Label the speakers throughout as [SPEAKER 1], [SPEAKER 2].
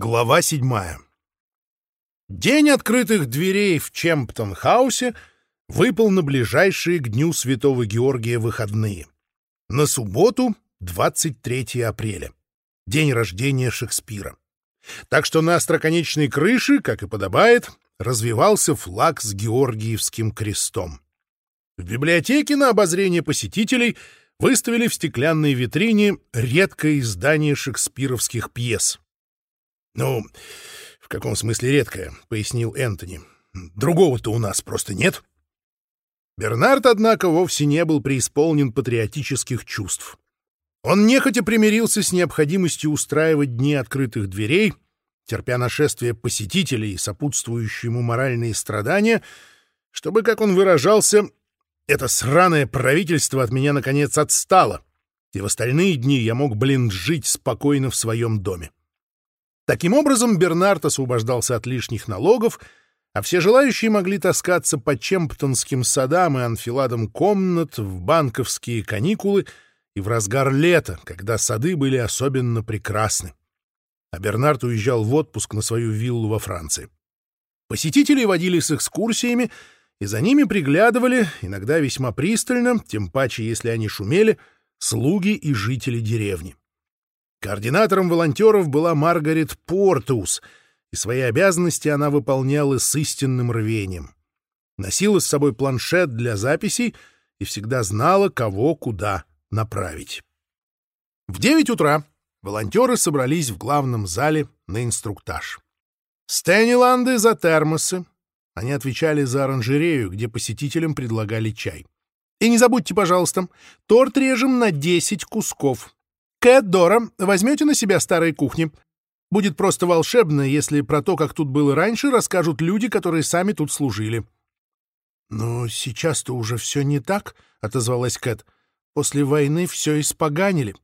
[SPEAKER 1] Глава седьмая. День открытых дверей в Чемптон-хаусе выпал на ближайшие к Дню Святого Георгия выходные. На субботу, 23 апреля. День рождения Шекспира. Так что на остроконечной крыше, как и подобает, развивался флаг с Георгиевским крестом. В библиотеке на обозрение посетителей выставили в стеклянной витрине редкое издание шекспировских пьес — ну, в каком смысле редкое, пояснил Энтони. Другого-то у нас просто нет. Бернард, однако, вовсе не был преисполнен патриотических чувств. Он нехотя примирился с необходимостью устраивать дни открытых дверей, терпя нашествие посетителей и сопутствующие ему моральные страдания, чтобы, как он выражался, это сраное правительство от меня, наконец, отстало, и в остальные дни я мог, блин, жить спокойно в своем доме. Таким образом, Бернард освобождался от лишних налогов, а все желающие могли таскаться по Чемптонским садам и анфиладам комнат в банковские каникулы и в разгар лета, когда сады были особенно прекрасны. А Бернард уезжал в отпуск на свою виллу во Франции. Посетители водили с экскурсиями, и за ними приглядывали, иногда весьма пристально, тем паче, если они шумели, слуги и жители деревни. Координатором волонтеров была Маргарет Портус, и свои обязанности она выполняла с истинным рвением. Носила с собой планшет для записей и всегда знала, кого куда направить. В 9 утра волонтеры собрались в главном зале на инструктаж. Стэниланды за термосы. Они отвечали за оранжерею, где посетителям предлагали чай. И не забудьте, пожалуйста, торт режем на 10 кусков. «Кэт Дора, возьмете на себя старые кухни? Будет просто волшебно, если про то, как тут было раньше, расскажут люди, которые сами тут служили». «Но сейчас-то уже все не так», — отозвалась Кэт. «После войны все испоганили».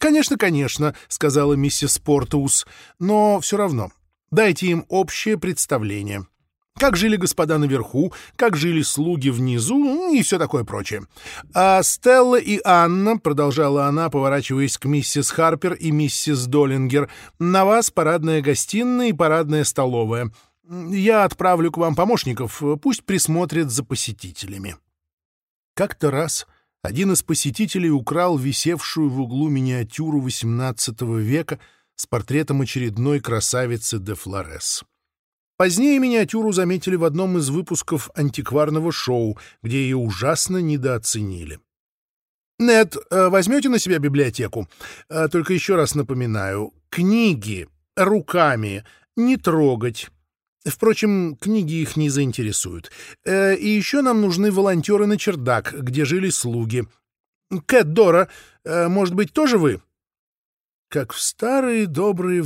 [SPEAKER 1] «Конечно, конечно», — сказала миссис Портуус. — «но все равно дайте им общее представление» как жили господа наверху, как жили слуги внизу ну и все такое прочее. А Стелла и Анна, продолжала она, поворачиваясь к миссис Харпер и миссис Доллингер, на вас парадная гостиная и парадная столовая. Я отправлю к вам помощников, пусть присмотрят за посетителями. Как-то раз один из посетителей украл висевшую в углу миниатюру XVIII века с портретом очередной красавицы де Флорес. Позднее миниатюру заметили в одном из выпусков антикварного шоу, где ее ужасно недооценили. «Нет, э, возьмете на себя библиотеку? Э, только еще раз напоминаю, книги руками не трогать. Впрочем, книги их не заинтересуют. Э, и еще нам нужны волонтеры на чердак, где жили слуги. Кэт Дора, может быть, тоже вы?» «Как в старые добрые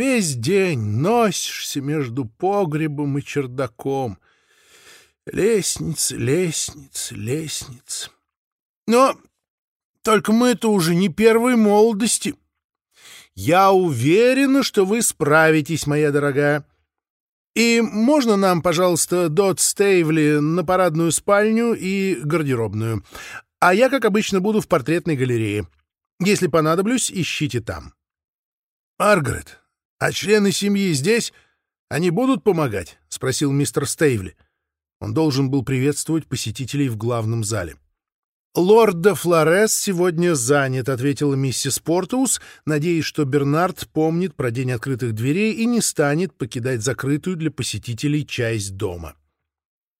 [SPEAKER 1] весь день носишься между погребом и чердаком. Лестница, лестница, лестница. Но только мы-то уже не первой молодости. Я уверена, что вы справитесь, моя дорогая. И можно нам, пожалуйста, Дот Стейвли на парадную спальню и гардеробную. А я, как обычно, буду в портретной галерее. Если понадоблюсь, ищите там. Маргарет, «А члены семьи здесь? Они будут помогать?» — спросил мистер Стейвли. Он должен был приветствовать посетителей в главном зале. «Лорд де Флорес сегодня занят», — ответила миссис Портус, надеясь, что Бернард помнит про день открытых дверей и не станет покидать закрытую для посетителей часть дома.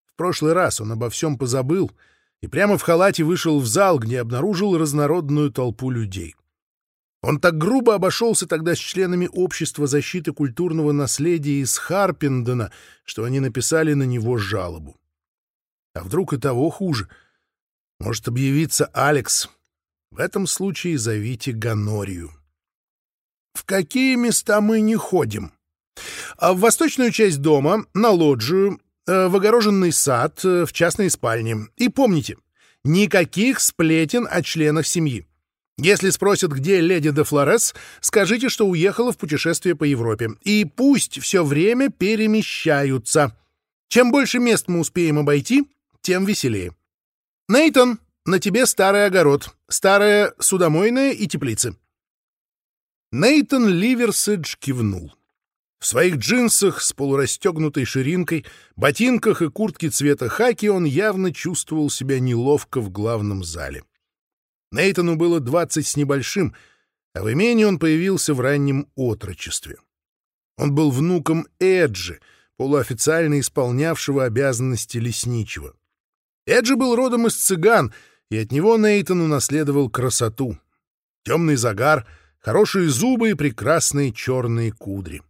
[SPEAKER 1] В прошлый раз он обо всем позабыл и прямо в халате вышел в зал, где обнаружил разнородную толпу людей. Он так грубо обошелся тогда с членами Общества защиты культурного наследия из Харпендена, что они написали на него жалобу. А вдруг и того хуже? Может объявиться Алекс. В этом случае зовите Ганорию. В какие места мы не ходим? А в восточную часть дома, на лоджию, э, в огороженный сад, э, в частной спальне. И помните, никаких сплетен о членах семьи. Если спросят, где леди де Флорес, скажите, что уехала в путешествие по Европе. И пусть все время перемещаются. Чем больше мест мы успеем обойти, тем веселее. Нейтон, на тебе старый огород, старая судомойная и теплицы. Нейтон Ливерседж кивнул. В своих джинсах с полурастегнутой ширинкой, ботинках и куртке цвета хаки он явно чувствовал себя неловко в главном зале. Нейтану было двадцать с небольшим, а в имении он появился в раннем отрочестве. Он был внуком Эджи, полуофициально исполнявшего обязанности лесничего. Эджи был родом из цыган, и от него Нейтан унаследовал красоту. Темный загар, хорошие зубы и прекрасные черные кудри.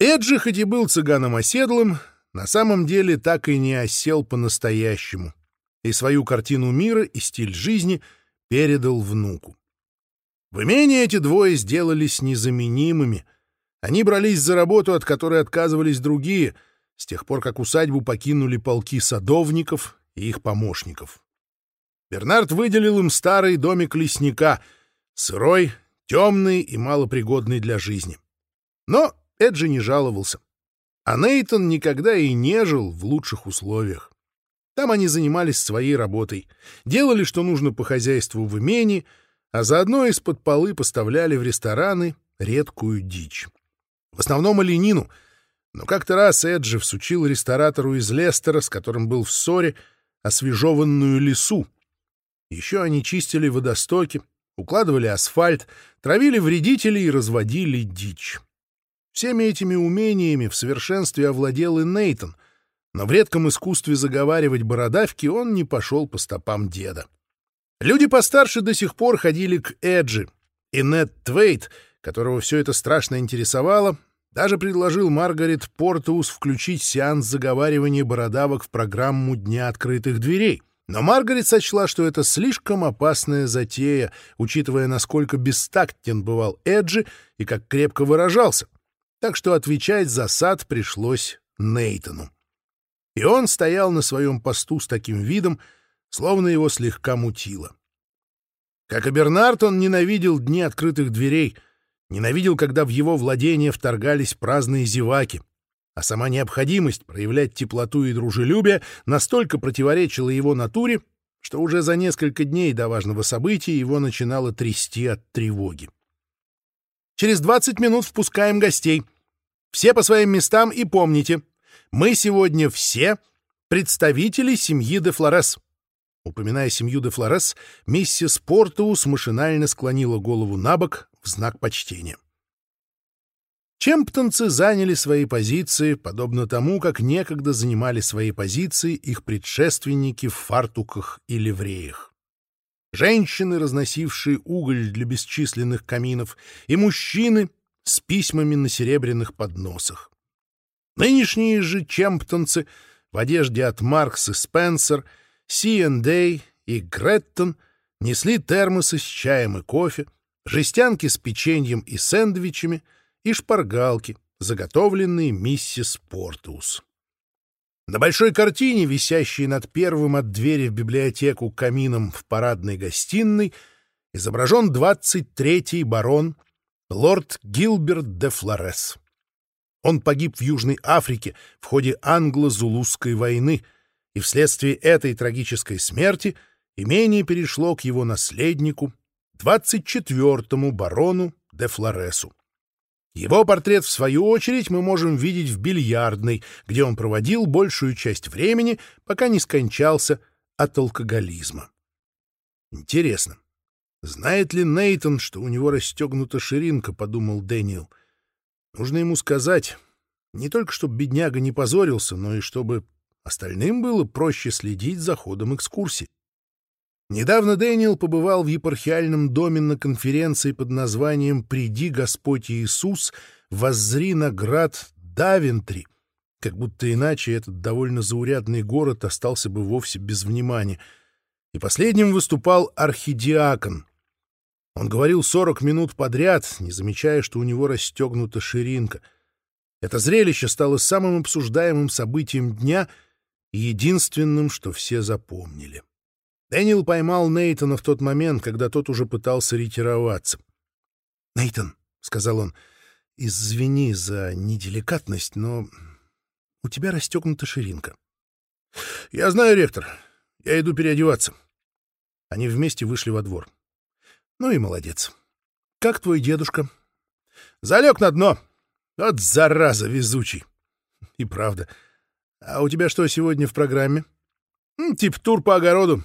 [SPEAKER 1] Эджи, хоть и был цыганом оседлым, на самом деле так и не осел по-настоящему, и свою картину мира и стиль жизни — передал внуку. В имении эти двое сделались незаменимыми. Они брались за работу, от которой отказывались другие, с тех пор, как усадьбу покинули полки садовников и их помощников. Бернард выделил им старый домик лесника, сырой, темный и малопригодный для жизни. Но Эджи не жаловался, а Нейтон никогда и не жил в лучших условиях. Там они занимались своей работой, делали, что нужно по хозяйству в имении, а заодно из-под полы поставляли в рестораны редкую дичь. В основном оленину, но как-то раз Эджи всучил ресторатору из Лестера, с которым был в ссоре, освежеванную лесу. Еще они чистили водостоки, укладывали асфальт, травили вредителей и разводили дичь. Всеми этими умениями в совершенстве овладел и Нейтон — но в редком искусстве заговаривать бородавки он не пошел по стопам деда. Люди постарше до сих пор ходили к Эджи, и Нед Твейт, которого все это страшно интересовало, даже предложил Маргарет Портаус включить сеанс заговаривания бородавок в программу «Дня открытых дверей». Но Маргарет сочла, что это слишком опасная затея, учитывая, насколько бестактен бывал Эджи и как крепко выражался так что отвечать за сад пришлось Нейтану. И он стоял на своем посту с таким видом, словно его слегка мутило. Как и Бернард, он ненавидел дни открытых дверей, ненавидел, когда в его владение вторгались праздные зеваки, а сама необходимость проявлять теплоту и дружелюбие настолько противоречила его натуре, что уже за несколько дней до важного события его начинало трясти от тревоги. Через 20 минут впускаем гостей. Все по мы сегодня все представители семьи де Флорес». Упоминая семью де Флорес, миссис Портоус машинально склонила голову на бок в знак почтения. Чемптонцы заняли свои позиции, подобно тому, как некогда занимали свои позиции их предшественники в фартуках и ливреях. Женщины, разносившие уголь для бесчисленных каминов, и мужчины с письмами на серебряных подносах. Нынешние же чемптонцы в одежде от Маркс и Спенсер, Си&Дэй и Греттон несли термосы с чаем и кофе, жестянки с печеньем и сэндвичами и шпаргалки, заготовленные миссис Портус. На большой картине, висящей над первым от двери в библиотеку камином в парадной гостиной, изображен 23-й барон, лорд Гилберт де Флорес. Он погиб в Южной Африке в ходе англо-зулузской войны, и вследствие этой трагической смерти имение перешло к его наследнику, 24-му барону де Флоресу. Его портрет, в свою очередь, мы можем видеть в бильярдной, где он проводил большую часть времени, пока не скончался от алкоголизма. Интересно, знает ли Нейтон, что у него расстегнута ширинка, подумал Дэниел. Нужно ему сказать, не только чтобы бедняга не позорился, но и чтобы остальным было проще следить за ходом экскурсии. Недавно Дэниел побывал в епархиальном доме на конференции под названием «Приди, Господь Иисус, воззри на град Давентри», как будто иначе этот довольно заурядный город остался бы вовсе без внимания. И последним выступал архидиакон, он говорил 40 минут подряд, не замечая, что у него расстегнута ширинка. Это зрелище стало самым обсуждаемым событием дня и единственным, что все запомнили. Дэниел поймал Нейтона в тот момент, когда тот уже пытался ретироваться. «Нейтон», — сказал он, — «извини за неделикатность, но у тебя расстегнута ширинка». «Я знаю, ректор. Я иду переодеваться». Они вместе вышли во двор. Ну и молодец. Как твой дедушка? Залег на дно. Вот зараза везучий. И правда. А у тебя что сегодня в программе? тип тур по огороду.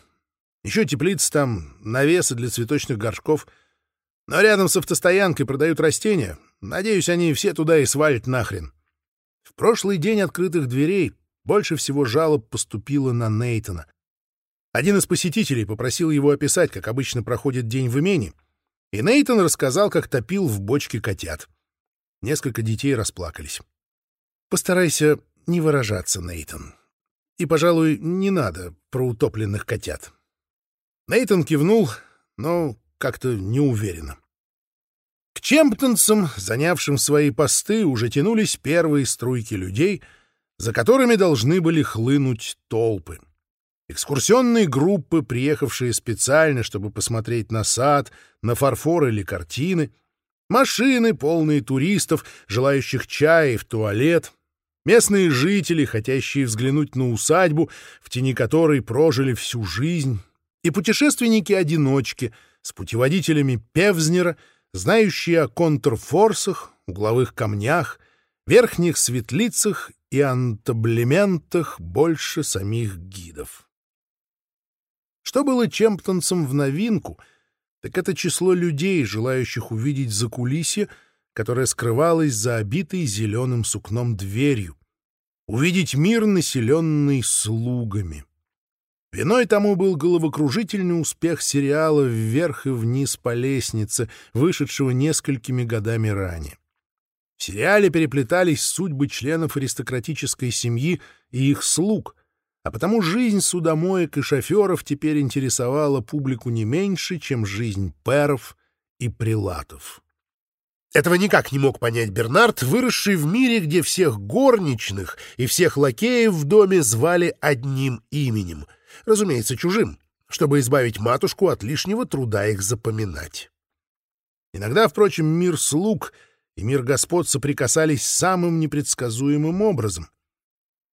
[SPEAKER 1] Еще теплицы там, навесы для цветочных горшков. Но рядом с автостоянкой продают растения. Надеюсь, они все туда и свалят нахрен. В прошлый день открытых дверей больше всего жалоб поступило на Нейтона. Один из посетителей попросил его описать, как обычно проходит день в имени, и Нейтон рассказал, как топил в бочке котят. Несколько детей расплакались. «Постарайся не выражаться, Нейтон. И, пожалуй, не надо про утопленных котят». Нейтон кивнул, но как-то неуверенно. К чемптонцам, занявшим свои посты, уже тянулись первые струйки людей, за которыми должны были хлынуть толпы. Экскурсионные группы, приехавшие специально, чтобы посмотреть на сад, на фарфор или картины, машины, полные туристов, желающих чая и в туалет, местные жители, хотящие взглянуть на усадьбу, в тени которой прожили всю жизнь, и путешественники-одиночки с путеводителями Певзнера, знающие о контрфорсах, угловых камнях, верхних светлицах и антаблементах больше самих гидов. Что было чемптонцем в новинку, так это число людей, желающих увидеть за закулисье, которая скрывалась за обитой зеленым сукном дверью. Увидеть мир, населенный слугами. Виной тому был головокружительный успех сериала «Вверх и вниз по лестнице», вышедшего несколькими годами ранее. В сериале переплетались судьбы членов аристократической семьи и их слуг — а потому жизнь судомоек и шоферов теперь интересовала публику не меньше, чем жизнь перов и прилатов. Этого никак не мог понять Бернард, выросший в мире, где всех горничных и всех лакеев в доме звали одним именем, разумеется, чужим, чтобы избавить матушку от лишнего труда их запоминать. Иногда, впрочем, мир слуг и мир господ соприкасались самым непредсказуемым образом —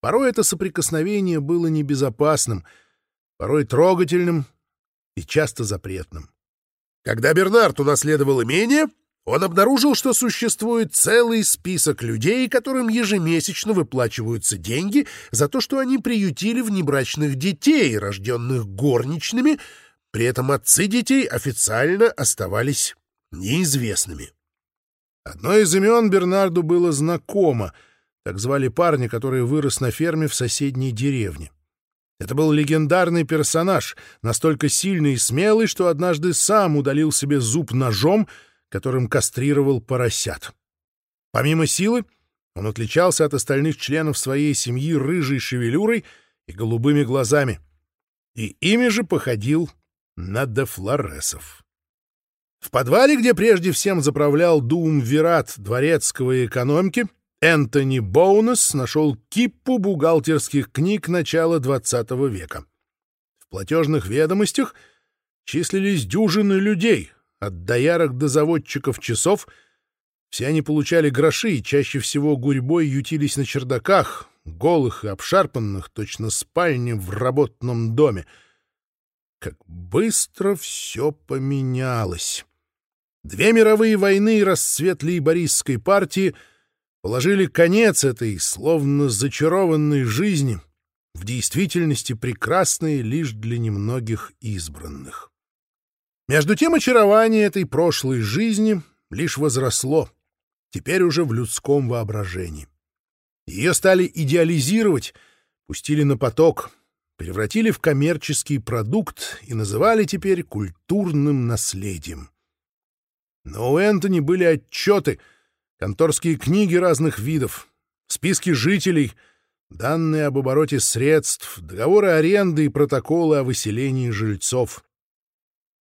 [SPEAKER 1] Порой это соприкосновение было небезопасным, порой трогательным и часто запретным. Когда Бернард туда следовал имение, он обнаружил, что существует целый список людей, которым ежемесячно выплачиваются деньги за то, что они приютили внебрачных детей, рожденных горничными, при этом отцы детей официально оставались неизвестными. Одно из имен Бернарду было знакомо — как звали парня, который вырос на ферме в соседней деревне. Это был легендарный персонаж, настолько сильный и смелый, что однажды сам удалил себе зуб ножом, которым кастрировал поросят. Помимо силы, он отличался от остальных членов своей семьи рыжей шевелюрой и голубыми глазами, и ими же походил на дефлоресов. В подвале, где прежде всем заправлял Дум Вират дворецкого и экономки, Энтони Боунес нашел киппу бухгалтерских книг начала XX века. В платежных ведомостях числились дюжины людей, от доярок до заводчиков часов. Все они получали гроши и чаще всего гурьбой ютились на чердаках, голых и обшарпанных, точно спальни в работном доме. Как быстро все поменялось! Две мировые войны и расцвет лейбористской партии — положили конец этой, словно зачарованной жизни, в действительности прекрасной лишь для немногих избранных. Между тем очарование этой прошлой жизни лишь возросло, теперь уже в людском воображении. Ее стали идеализировать, пустили на поток, превратили в коммерческий продукт и называли теперь культурным наследием. Но у Энтони были отчеты — конторские книги разных видов, списки жителей, данные об обороте средств, договоры аренды и протоколы о выселении жильцов.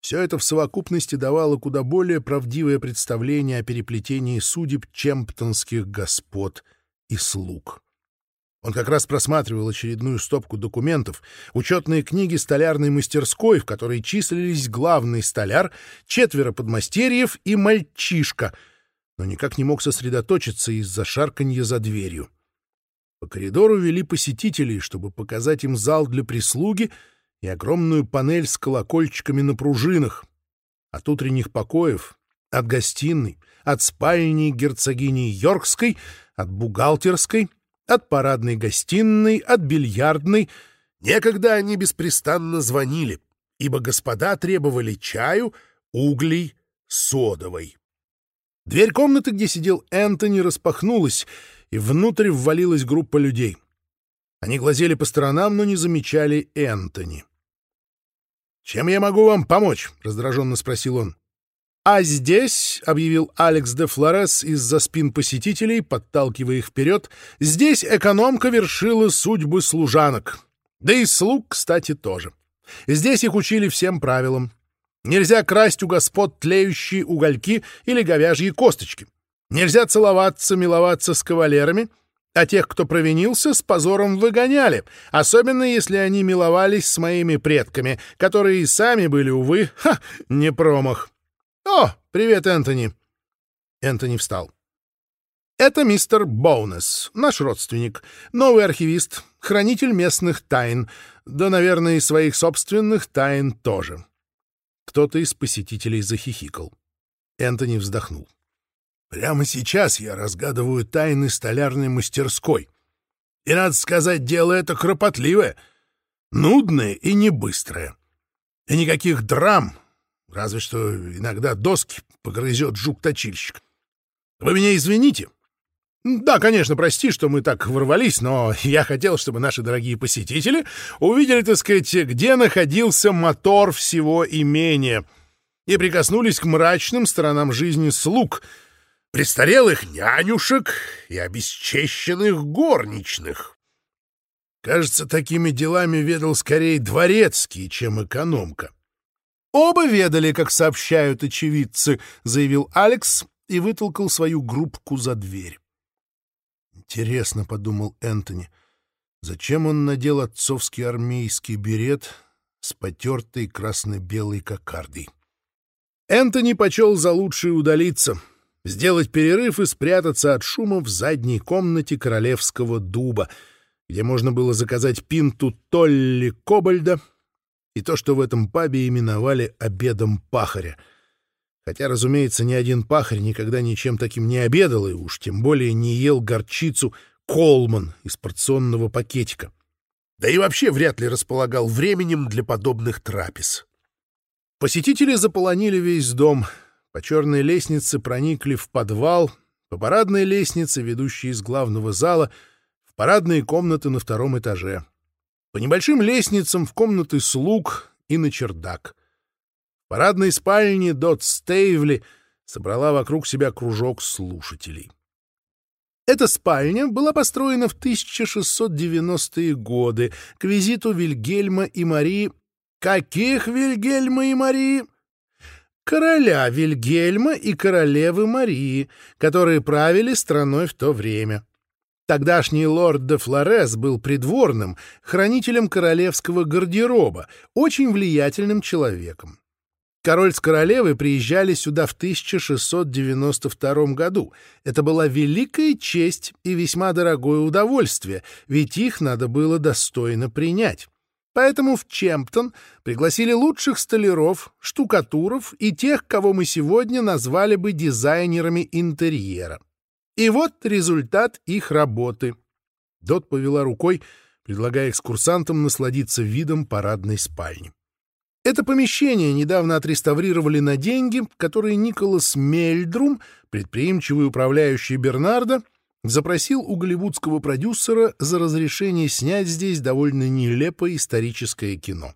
[SPEAKER 1] Все это в совокупности давало куда более правдивое представление о переплетении судеб чемптонских господ и слуг. Он как раз просматривал очередную стопку документов, учетные книги столярной мастерской, в которой числились главный столяр, четверо подмастерьев и мальчишка, но никак не мог сосредоточиться из-за шарканья за дверью. По коридору вели посетителей, чтобы показать им зал для прислуги — и огромную панель с колокольчиками на пружинах. От утренних покоев От гостиной, от спальни герцогини Йоркской, от бухгалтерской, от парадной гостиной, от бильярдной. Некогда они беспрестанно звонили, ибо господа требовали чаю, углей, содовой. Дверь комнаты, где сидел Энтони, распахнулась, и внутрь ввалилась группа людей. Они глазели по сторонам, но не замечали Энтони. «Чем я могу вам помочь?» — раздраженно спросил он. «А здесь», — объявил Алекс де Флорес из-за спин посетителей, подталкивая их вперед, «здесь экономка вершила судьбы служанок. Да и слуг, кстати, тоже. Здесь их учили всем правилам. Нельзя красть у господ тлеющие угольки или говяжьи косточки. Нельзя целоваться, миловаться с кавалерами, а тех, кто провинился, с позором выгоняли, особенно если они миловались с моими предками, которые и сами были, увы, ха, не промах. «О, привет, Энтони!» Энтони встал. «Это мистер Боунес, наш родственник, новый архивист, хранитель местных тайн, да, наверное, и своих собственных тайн тоже». Кто-то из посетителей захихикал. Энтони вздохнул. «Прямо сейчас я разгадываю тайны столярной мастерской. И, надо сказать, дело это кропотливое, нудное и не быстрое. И никаких драм, разве что иногда доски погрызет жук-точильщик. Вы меня извините, да, конечно, прости, что мы так ворвались, но я хотел, чтобы наши дорогие посетители увидели, так сказать, где находился мотор всего имения и прикоснулись к мрачным сторонам жизни слуг, престарелых нянюшек и обесчещенных горничных. Кажется, такими делами ведал скорее дворецкий, чем экономка. «Оба ведали, как сообщают очевидцы», — заявил Алекс и вытолкал свою группку за дверь. «Интересно», — подумал Энтони, — «зачем он надел отцовский армейский берет с потертой красно-белой кокардой?» Энтони почел за лучшее удалиться, сделать перерыв и спрятаться от шума в задней комнате королевского дуба, где можно было заказать пинту Толли Кобальда — и то, что в этом пабе именовали обедом пахаря. Хотя, разумеется, ни один пахарь никогда ничем таким не обедал и уж тем более не ел горчицу Колман из порционного пакетика. Да и вообще вряд ли располагал временем для подобных трапез. Посетители заполонили весь дом, по черной лестнице проникли в подвал, по парадной лестнице, ведущей из главного зала, в парадные комнаты на втором этаже — по небольшим лестницам в комнаты слуг и на чердак. В парадной спальне Дот Стейвли собрала вокруг себя кружок слушателей. Эта спальня была построена в 1690-е годы к визиту Вильгельма и Марии. Каких Вильгельма и Марии? Короля Вильгельма и королевы Марии, которые правили страной в то время. Тогдашний лорд де Флорес был придворным, хранителем королевского гардероба, очень влиятельным человеком король с королевой приезжали сюда в 1692 году. Это была великая честь и весьма дорогое удовольствие, ведь их надо было достойно принять. Поэтому в Чемптон пригласили лучших столяров, штукатуров и тех, кого мы сегодня назвали бы дизайнерами интерьера. И вот результат их работы. Дот повела рукой, предлагая экскурсантам насладиться видом парадной спальни. Это помещение недавно отреставрировали на деньги, которые Николас Мельдрум, предприимчивый управляющий Бернарда, запросил у голливудского продюсера за разрешение снять здесь довольно нелепое историческое кино.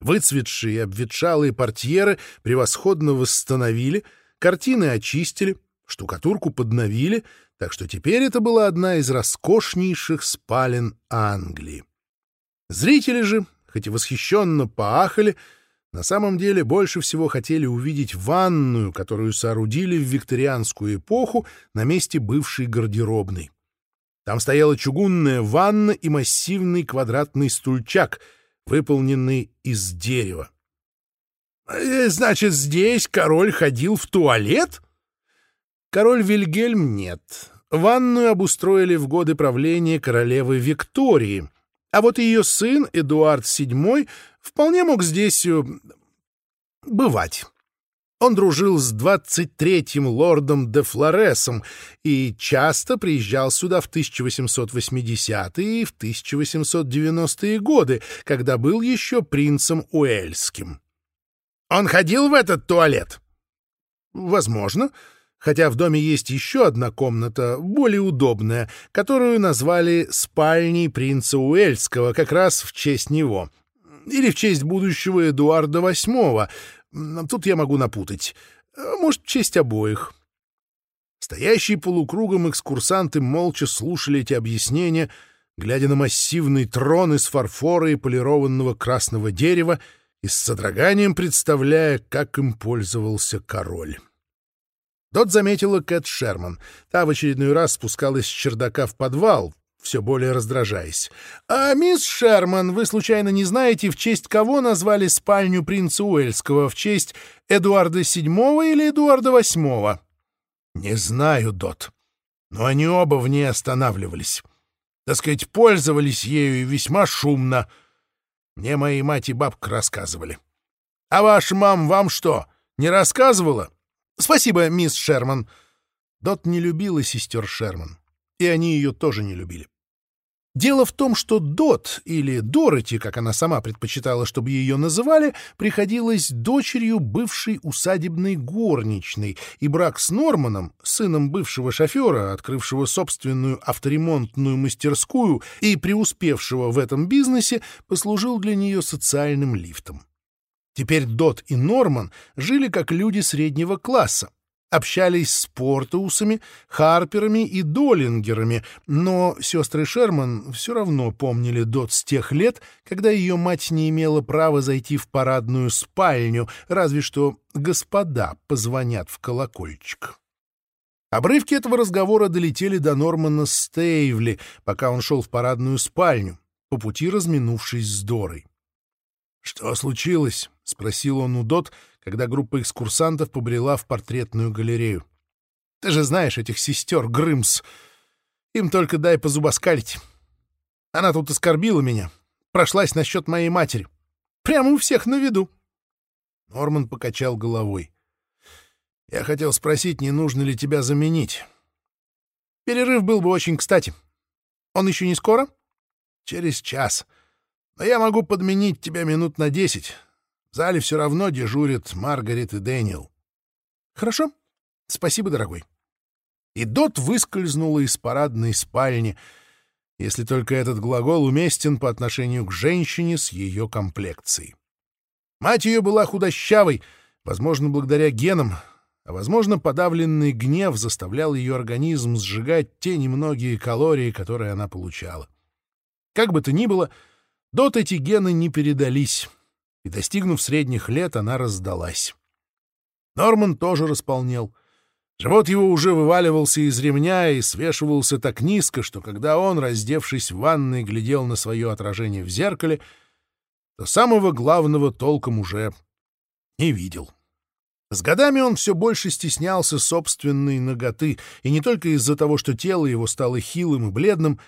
[SPEAKER 1] Выцветшие и обветшалые портьеры превосходно восстановили, картины очистили, штукатурку подновили, так что теперь это была одна из роскошнейших спален Англии. Зрители же хоть и восхищенно поахали, на самом деле больше всего хотели увидеть ванную, которую соорудили в викторианскую эпоху на месте бывшей гардеробной. Там стояла чугунная ванна и массивный квадратный стульчак, выполненный из дерева. «Э, «Значит, здесь король ходил в туалет?» «Король Вильгельм нет. Ванную обустроили в годы правления королевы Виктории», а вот ее сын, Эдуард VII, вполне мог здесь э, бывать. Он дружил с 23-м лордом де Флоресом и часто приезжал сюда в 1880-е и в 1890-е годы, когда был еще принцем Уэльским. «Он ходил в этот туалет?» «Возможно хотя в доме есть еще одна комната, более удобная, которую назвали «спальней принца Уэльского» как раз в честь него. Или в честь будущего Эдуарда VIII. Тут я могу напутать. А, может, в честь обоих. Стоящие полукругом экскурсанты молча слушали эти объяснения, глядя на массивный трон из фарфора и полированного красного дерева и с содроганием представляя, как им пользовался король. Дот заметила Кэт Шерман. Та в очередной раз спускалась с чердака в подвал, все более раздражаясь. «А, мисс Шерман, вы случайно не знаете, в честь кого назвали спальню принца Уэльского? В честь Эдуарда VII или Эдуарда VIII?» «Не знаю, Дот, но они оба в ней останавливались. Так сказать, пользовались ею и весьма шумно. Мне мои Спасибо, мисс Шерман. Дот не любила сестер Шерман, и они ее тоже не любили. Дело в том, что Дот, или Дороти, как она сама предпочитала, чтобы ее называли, приходилась дочерью бывшей усадебной горничной, и брак с Норманом, сыном бывшего шофера, открывшего собственную авторемонтную мастерскую и преуспевшего в этом бизнесе, послужил для нее социальным лифтом. Теперь Дот и Норман жили как люди среднего класса, общались с Портуусами, Харперами и Доллингерами, но сестры Шерман все равно помнили Дот с тех лет, когда ее мать не имела права зайти в парадную спальню, разве что господа позвонят в колокольчик. Обрывки этого разговора долетели до Нормана Стейвли, пока он шел в парадную спальню, по пути разминувшись с Дорой. «Что случилось?» Спросил он у Дот, когда группа экскурсантов побрела в портретную галерею. «Ты же знаешь этих сестер Грымс. Им только дай позубоскалить. Она тут оскорбила меня, прошлась насчет моей матери. Прямо у всех на виду». Норман покачал головой. «Я хотел спросить, не нужно ли тебя заменить. Перерыв был бы очень кстати. Он еще не скоро?» «Через час. Но я могу подменить тебя минут на десять, Залив все равно дежурит Маргарет и Дэниел. Хорошо, спасибо, дорогой. И Дот выскользнула из парадной спальни, если только этот глагол уместен по отношению к женщине с ее комплекцией. Мать ее была худощавой, возможно, благодаря генам, а, возможно, подавленный гнев заставлял ее организм сжигать те немногие калории, которые она получала. Как бы то ни было, Дот эти гены не передались — и, достигнув средних лет, она раздалась. Норман тоже располнел. Живот его уже вываливался из ремня и свешивался так низко, что когда он, раздевшись в ванной, глядел на свое отражение в зеркале, то самого главного толком уже не видел. С годами он все больше стеснялся собственной ноготы, и не только из-за того, что тело его стало хилым и бледным,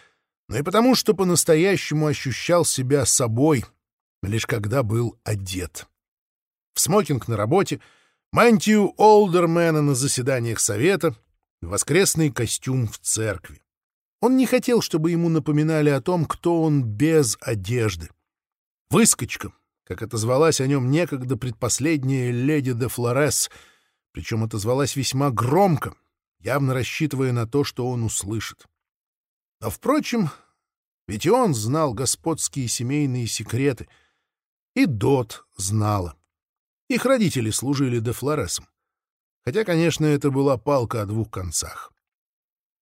[SPEAKER 1] но и потому, что по-настоящему ощущал себя собой — лишь когда был одет. В смокинг на работе, мантию Олдермена на заседаниях совета, воскресный костюм в церкви. Он не хотел, чтобы ему напоминали о том, кто он без одежды. Выскочка, как отозвалась о нем некогда предпоследняя леди де Флорес, причем отозвалась весьма громко, явно рассчитывая на то, что он услышит. А впрочем, ведь и он знал господские семейные секреты — и Дот знала. Их родители служили дефлоресом. Хотя, конечно, это была палка о двух концах.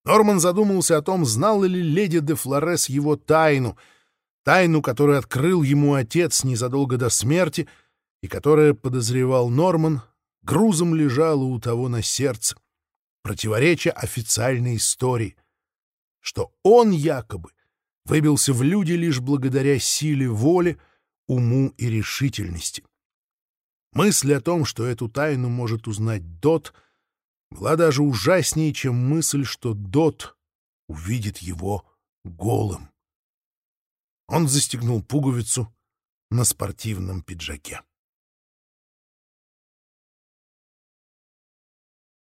[SPEAKER 1] Норман задумался о том, знала ли леди де Флорес его тайну, тайну, которую открыл ему отец незадолго до смерти и которая, подозревал Норман, грузом лежала у того на сердце, противореча официальной истории, что он якобы выбился в люди лишь благодаря силе воли, уму и решительности. Мысль о том, что эту тайну может узнать Дот, была даже ужаснее, чем мысль, что Дот увидит его голым. Он застегнул пуговицу на спортивном пиджаке.